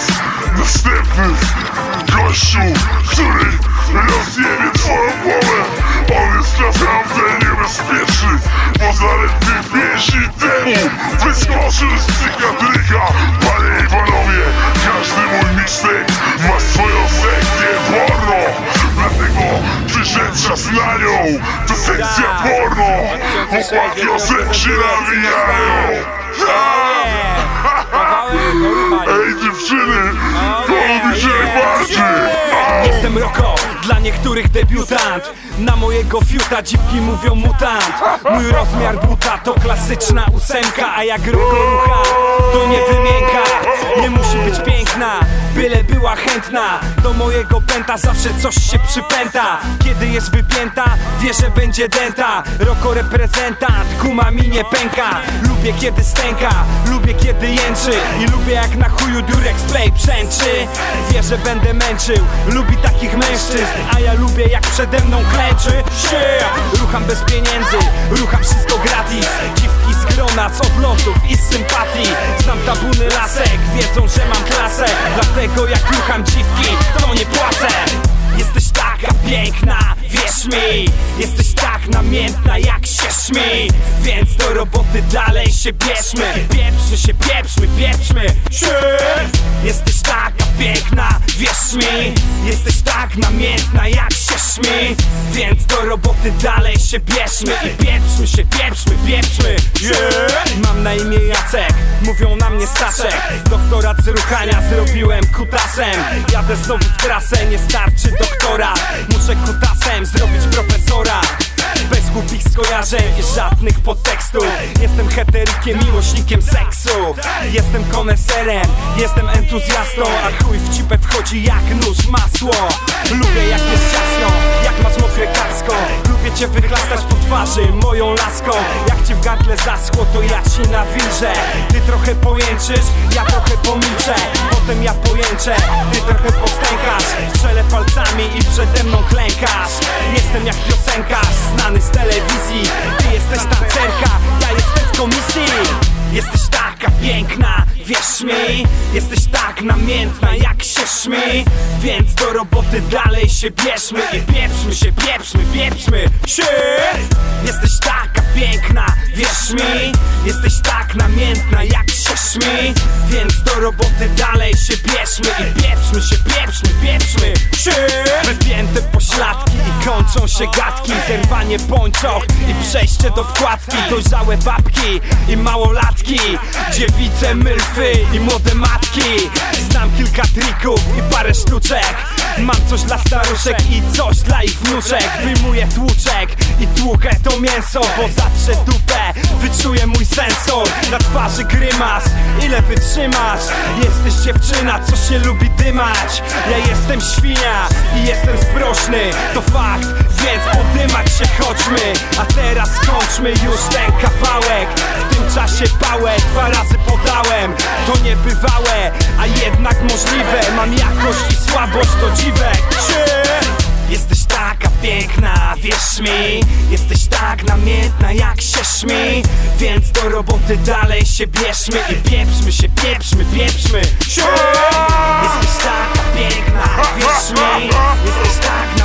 jest następny gościu, który rozjebie twoją głowę. On jest naprawdę niebezpieczny, bo zaledwie pięć temu wyskoczył z psychiatryka. Panie i panowie, każdy mój mixtape ma swoją sekcję porno. Dlatego przyszedł czas na nią, to sekcja porno. Chłopaki o seksie nawijają Ej dziewczyny, to lubi się Jestem Roko, dla niektórych debiutant. Na mojego fiuta dziwki mówią mutant. Mój rozmiar buta to klasyczna ósemka A jak Roko rucha, to nie wymienka była chętna. Do mojego pęta zawsze coś się przypęta. Kiedy jest wypięta, wie, że będzie denta Roko reprezentant, guma mi nie pęka. Lubię kiedy stęka, lubię kiedy jęczy. I lubię jak na chuju Durex Play brzęczy Wie, że będę męczył, lubi takich mężczyzn. A ja lubię jak przede mną klęczy! Rucham bez pieniędzy, rucham wszystko gratis z grona, z odlotów i z sympatii. Znam tabuny lasek, wiedzą, że mam klasę. Dlatego jak rucham dziwki, to nie płacę. Jesteś taka piękna, wierz mi. Jesteś tak namiętna jak się szmi Więc do roboty dalej się bierzmy. Pieprzmy się, pieprzmy, pieprzmy. Jesteś taka piękna, wierz mi. Jesteś tak namiętna jak się szmi Więc do roboty dalej się bierzmy. I pieprzmy się, pieprzmy, pieprzmy. Yeah. Mam na imię Jacek, mówią na mnie Staszek. Doktorat z ruchania zrobiłem kutasem. Jadę znowu w trasę, nie starczy doktora. Muszę kutasem zrobić skojarzeń i żadnych podtekstów Jestem heterykiem, miłośnikiem seksu. Jestem koneserem, jestem entuzjastą. A chuj w cipę wchodzi jak nóż masło. Lubię jak jest ciasno, jak masz mokre kapsko Lubię cię wychlastać po twarzy moją laską. Jak ci w gardle zaschło, to ja ci nawilżę. Ty trochę pojęczysz, ja trochę pomilczę. Potem ja pojęczę, ty trochę postękasz Strzelę palcami i przede mną klękasz piosenkarz, znany z telewizji. Ty jesteś tancerka, ja jestem w komisji. Jesteś taka piękna, wierz mi. Jesteś tak namiętna jak się szmi Więc do roboty dalej się bierzmy. I pieprzmy się, pieprzmy, pieprzmy. Się! Jesteś taka piękna, wierz mi. Jesteś tak namiętna jak się szmi Więc do roboty dalej się bierzmy. I pieprzmy się, pieprzmy, pieprzmy. Się! Wypięte pośladki kończą się gadki. Zerwanie pończoch i przejście do wkładki. Dojrzałe babki i małolatki. Dziewice, mylfy i młode matki. Znam kilka trików i parę sztuczek Mam coś dla staruszek i coś dla ich wnuczek. Wyjmuję tłuczek i tłukę to mięso Bo zatrze dupę, wyczuję mój sensor. Na twarzy grymas, ile wytrzymasz? Jesteś dziewczyna, co się lubi dymać. Ja jestem świnia i jestem sprośny To fakt, więc podymać się chodźmy. A teraz skończmy już ten kawałek. W tym czasie pałę dwa razy podałem. To niebywałe, jednak możliwe? Mam jakość i słabość do dziwek Jesteś taka piękna, wierz mi? Jesteś tak namiętna jak się szmi Więc do roboty dalej się bierzmy I pieprzmy się, pieprzmy, pieprzmy. Jesteś taka piękna, wierz mi? Jesteś tak